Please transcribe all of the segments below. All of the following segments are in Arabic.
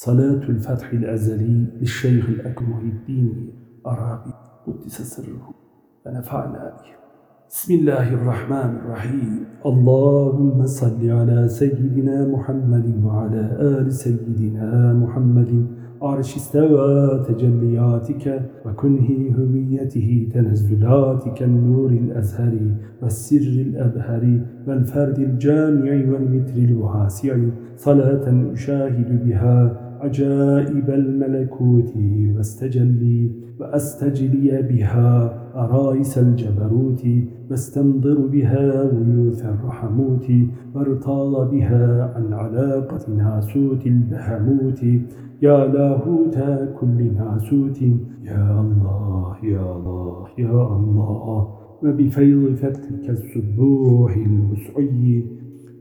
صلاة الفتح الأزلي للشيخ الأكمل الدين أرابي قدس سره. ونفعنا به. بسم الله الرحمن الرحيم. اللهم صل على سيدنا محمد وعلى آل سيدنا محمد. عرش استوى تجلياتك وكنه هويته تنزلاتك النور الأزهر والسر الأبهر والفرد الجامع والمتر الواسع. صلاة أشاهد بها عجائب الملكوت واستجلي وأستجلي بها أرائس الجبروت واستنظر بها ويوث الرحموت وارتاض بها عن علاقة ناسوت البهموت. يا لاهوت كل ناسوت. يا الله يا الله يا الله. وبفيض فتك السبوح المسعي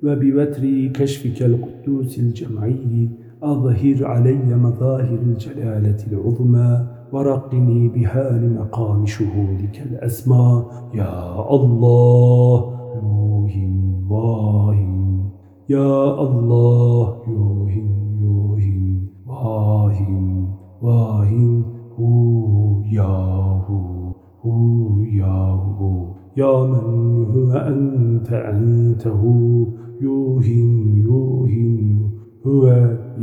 وبوتر كشفك القدوس الجمعي. أظهر علي مظاهر الجلالة العظمى ورقني بها لمقام شهودك الأسمى. يا الله يوهن واهن. يا الله يوهن يوهن واهن واهن. هو يا هو هو يا هو. يا من هو أنت أنت هو. يوهن يوهن هو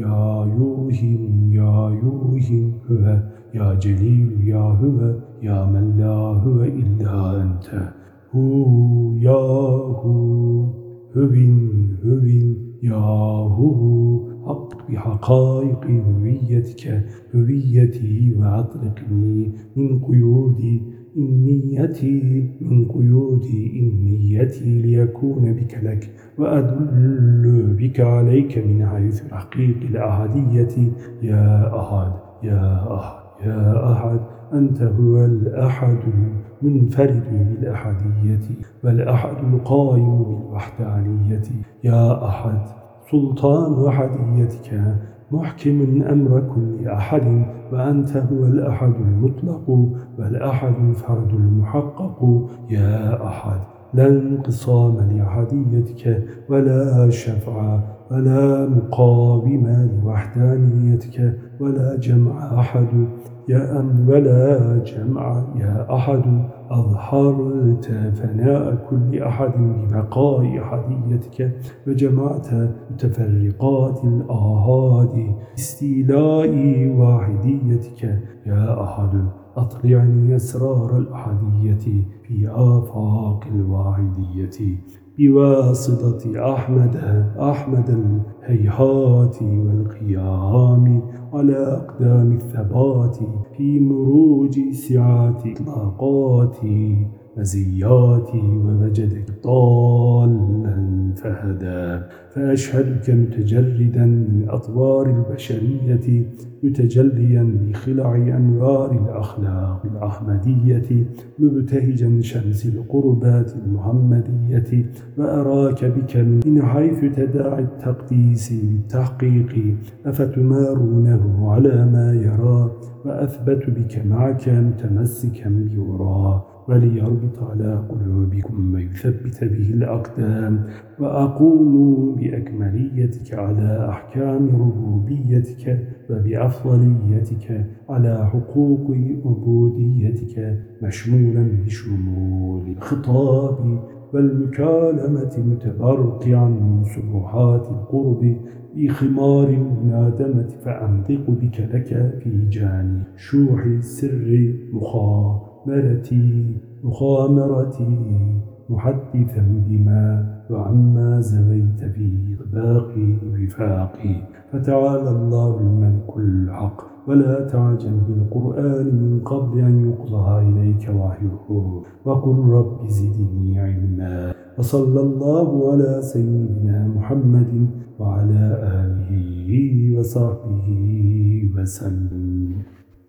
يا يوهن يا يوهن هو يا جليل يا هو يا من لا هو إلا أنت. هو يا هو هو هو يا هو حق بحقائق هويتك هويتي وأطلقني من قيودي إنيتي من قيودي إنيتي ليكون بك لك وأدل بك عليك من حيث تحقيق الأحدية يا أحد يا أحد يا أحد أنت هو الأحد المنفرد بالأحدية والأحد القائم بالوحدانية. يا أحد سلطان وحديتك محكم أمر كل أحد وأنت هو الأحد المطلق والأحد الفرد المحقق. يا أحد لا انقصام لأحديتك ولا شفع ولا مقاوم لوحدانيتك ولا جمع أحد. يا أم ولا جمع يا أحد أظهرت فناء كل أحد ببقاء أحديتك وجمعت متفرقات الآهاد استيلاء واحديتك. يا أحد أطلعني أسرار الأحدية في آفاق الواحدية. بواسطة أحمد أحمد الهيهات والقيام على أقدام الثبات في مروج سعات إطلاقات مزياتي ووجدك ضالا فهدى. فأشهدك متجردا من أطوار البشرية متجليا بخلع أنوار الأخلاق الأحمدية مبتهجا شمس القربات المحمدية. وأراك بك من حيث تداعي التقديس بالتحقيق أفتمارونه على ما يرى وأثبت بك معك متمسكا بيرى وليربط على قلوبكم ويثبت به الأقدام وأقوم بأكمليتك على أحكام ربوبيتك وبأفضليتك على حقوق عبوديتك مشمولا بشمول الخطاب والمكالمة متبرقعا من سبحات القرب بخمار المنادمة فأنطق بك لك في جاني شوح السر مخامرتي مخامرتي محدثا بما وعما زويت في طباقي وفاقي. فتعالى الله الملك الحق ولا تعجل بالقرآن من قبل أن يقضى إليك وحيه. وقل رب زدني علما. وصلى الله على سيدنا محمد وعلى آله وصحبه وسلم.